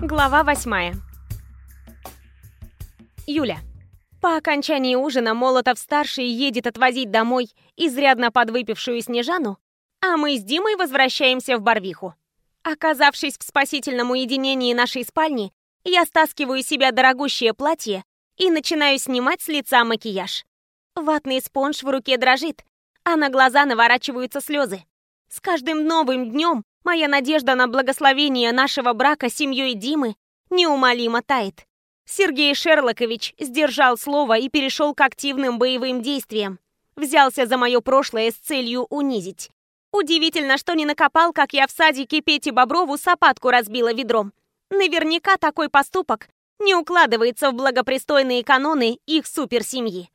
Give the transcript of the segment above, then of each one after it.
Глава восьмая. Юля. По окончании ужина Молотов-старший едет отвозить домой изрядно подвыпившую Снежану, а мы с Димой возвращаемся в Барвиху. Оказавшись в спасительном уединении нашей спальни, я стаскиваю себя дорогущее платье и начинаю снимать с лица макияж. Ватный спонж в руке дрожит, а на глаза наворачиваются слезы. С каждым новым днем моя надежда на благословение нашего брака с семьей Димы неумолимо тает. Сергей Шерлокович сдержал слово и перешел к активным боевым действиям. Взялся за мое прошлое с целью унизить. Удивительно, что не накопал, как я в садике Пети Боброву сапатку разбила ведром. Наверняка такой поступок не укладывается в благопристойные каноны их суперсемьи.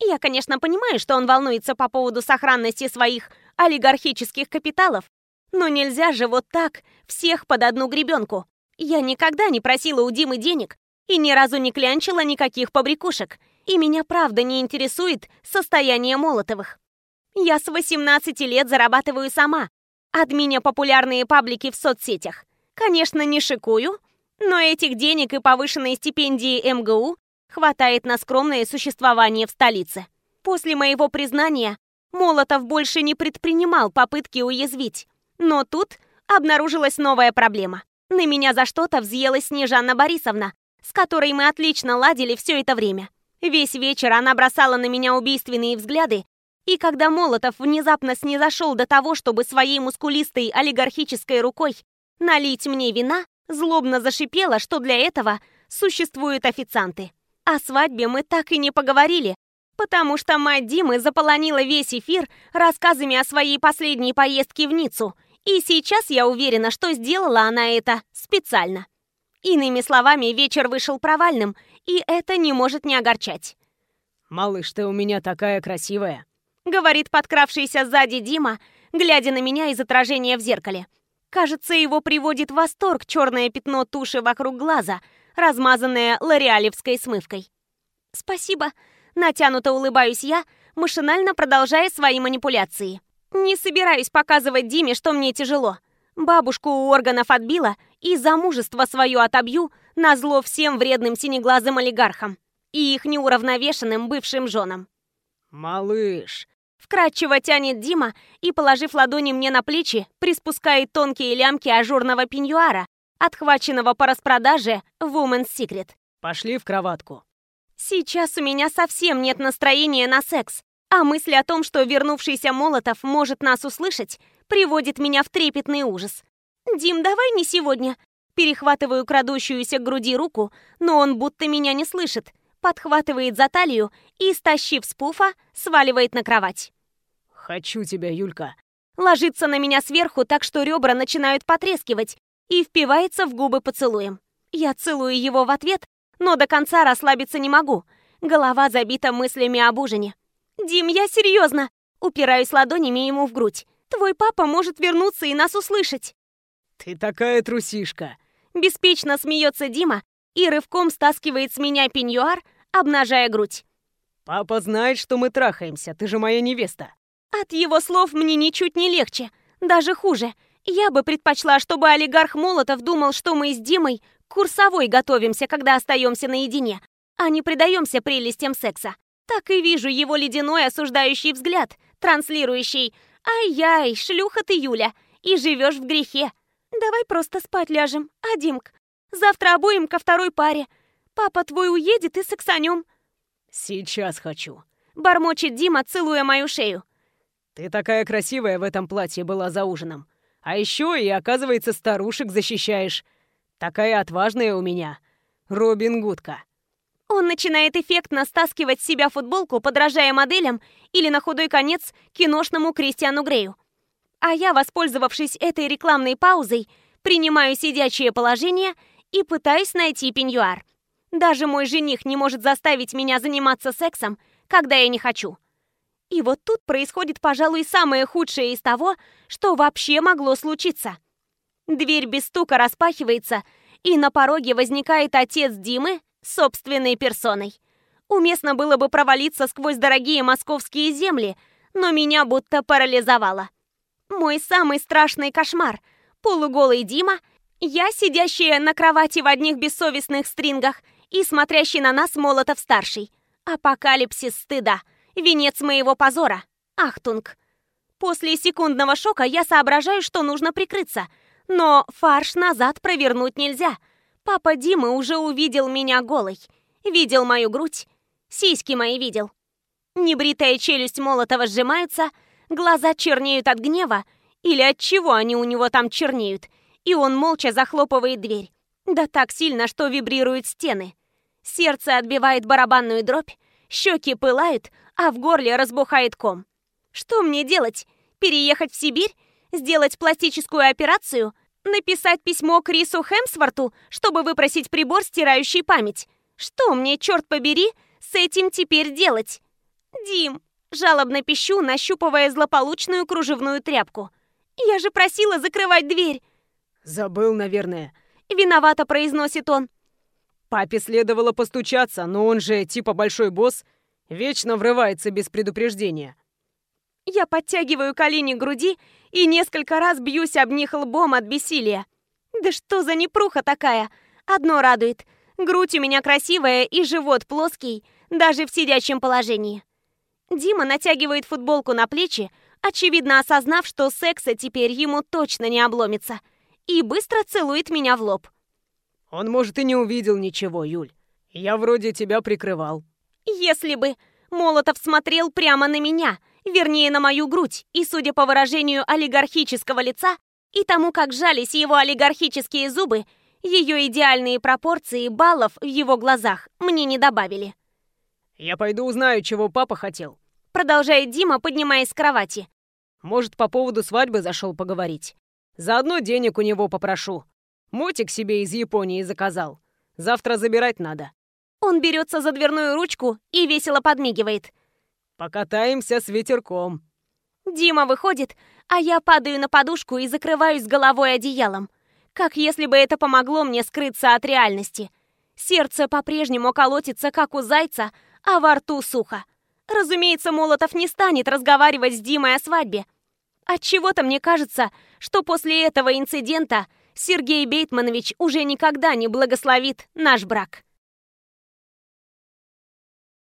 Я, конечно, понимаю, что он волнуется по поводу сохранности своих олигархических капиталов, но нельзя же вот так всех под одну гребенку. Я никогда не просила у Димы денег и ни разу не клянчила никаких побрякушек, и меня правда не интересует состояние Молотовых. Я с 18 лет зарабатываю сама, админя популярные паблики в соцсетях. Конечно, не шикую, но этих денег и повышенной стипендии МГУ хватает на скромное существование в столице. После моего признания Молотов больше не предпринимал попытки уязвить. Но тут обнаружилась новая проблема. На меня за что-то взъелась Снежанна Борисовна, с которой мы отлично ладили все это время. Весь вечер она бросала на меня убийственные взгляды, и когда Молотов внезапно снизошел до того, чтобы своей мускулистой олигархической рукой налить мне вина, злобно зашипела, что для этого существуют официанты. О свадьбе мы так и не поговорили, потому что мать Димы заполонила весь эфир рассказами о своей последней поездке в Ниццу, и сейчас я уверена, что сделала она это специально. Иными словами, вечер вышел провальным, и это не может не огорчать. «Малыш, ты у меня такая красивая», — говорит подкравшийся сзади Дима, глядя на меня из отражения в зеркале. Кажется, его приводит в восторг черное пятно туши вокруг глаза, размазанное лореалевской смывкой. «Спасибо», — натянуто улыбаюсь я, машинально продолжая свои манипуляции. Не собираюсь показывать Диме, что мне тяжело. Бабушку у органов отбила и замужество свое отобью на зло всем вредным синеглазым олигархам и их неуравновешенным бывшим женам. «Малыш!» Вкратчиво тянет Дима и, положив ладони мне на плечи, приспускает тонкие лямки ажурного пеньюара, отхваченного по распродаже в Woman's Secret. «Пошли в кроватку». Сейчас у меня совсем нет настроения на секс, а мысль о том, что вернувшийся Молотов может нас услышать, приводит меня в трепетный ужас. «Дим, давай не сегодня». Перехватываю крадущуюся к груди руку, но он будто меня не слышит, подхватывает за талию и, стащив с пуфа, сваливает на кровать. «Хочу тебя, Юлька». Ложится на меня сверху так, что ребра начинают потрескивать и впивается в губы поцелуем. Я целую его в ответ, но до конца расслабиться не могу. Голова забита мыслями об ужине. «Дим, я серьезно!» Упираюсь ладонями ему в грудь. «Твой папа может вернуться и нас услышать!» «Ты такая трусишка!» Беспечно смеется Дима и рывком стаскивает с меня пеньюар, обнажая грудь. «Папа знает, что мы трахаемся, ты же моя невеста!» От его слов мне ничуть не легче, даже хуже. Я бы предпочла, чтобы олигарх Молотов думал, что мы с Димой курсовой готовимся, когда остаемся наедине, а не предаемся прелестям секса. Так и вижу его ледяной осуждающий взгляд, транслирующий «Ай-яй, шлюха ты, Юля, и живешь в грехе. Давай просто спать ляжем, а, Димк? Завтра обоим ко второй паре. Папа твой уедет и сексанем». «Сейчас хочу», — бормочет Дима, целуя мою шею. «Ты такая красивая в этом платье была за ужином. А еще и, оказывается, старушек защищаешь. Такая отважная у меня. Робин Гудка». Он начинает эффектно стаскивать с себя футболку, подражая моделям или на худой конец киношному Кристиану Грею. А я, воспользовавшись этой рекламной паузой, принимаю сидячее положение и пытаюсь найти пеньюар. Даже мой жених не может заставить меня заниматься сексом, когда я не хочу. И вот тут происходит, пожалуй, самое худшее из того, что вообще могло случиться. Дверь без стука распахивается, и на пороге возникает отец Димы собственной персоной. Уместно было бы провалиться сквозь дорогие московские земли, но меня будто парализовало. Мой самый страшный кошмар. Полуголый Дима, Я, сидящая на кровати в одних бессовестных стрингах и смотрящий на нас Молотов-старший. Апокалипсис стыда. Венец моего позора. Ахтунг. После секундного шока я соображаю, что нужно прикрыться. Но фарш назад провернуть нельзя. Папа Димы уже увидел меня голой. Видел мою грудь. Сиськи мои видел. Небритая челюсть Молотова сжимается, глаза чернеют от гнева, или от чего они у него там чернеют, и он молча захлопывает дверь. Да так сильно, что вибрируют стены. Сердце отбивает барабанную дробь, щеки пылают, а в горле разбухает ком. Что мне делать? Переехать в Сибирь? Сделать пластическую операцию? Написать письмо Крису Хемсворту, чтобы выпросить прибор, стирающий память? Что мне, черт побери, с этим теперь делать? Дим, жалобно пищу, нащупывая злополучную кружевную тряпку. Я же просила закрывать дверь. Забыл, наверное. Виновато произносит он. Папе следовало постучаться, но он же типа большой босс, вечно врывается без предупреждения. Я подтягиваю колени к груди и несколько раз бьюсь об них лбом от бессилия. Да что за непруха такая? Одно радует. Грудь у меня красивая и живот плоский, даже в сидячем положении. Дима натягивает футболку на плечи, очевидно осознав, что секса теперь ему точно не обломится, и быстро целует меня в лоб. Он, может, и не увидел ничего, Юль. Я вроде тебя прикрывал. Если бы Молотов смотрел прямо на меня — вернее, на мою грудь, и, судя по выражению олигархического лица и тому, как жались его олигархические зубы, ее идеальные пропорции баллов в его глазах мне не добавили. «Я пойду узнаю, чего папа хотел», — продолжает Дима, поднимаясь с кровати. «Может, по поводу свадьбы зашел поговорить. Заодно денег у него попрошу. Мотик себе из Японии заказал. Завтра забирать надо». Он берется за дверную ручку и весело подмигивает. Покатаемся с ветерком. Дима выходит, а я падаю на подушку и закрываюсь головой одеялом. Как если бы это помогло мне скрыться от реальности. Сердце по-прежнему колотится, как у зайца, а во рту сухо. Разумеется, Молотов не станет разговаривать с Димой о свадьбе. Отчего-то мне кажется, что после этого инцидента Сергей Бейтманович уже никогда не благословит наш брак.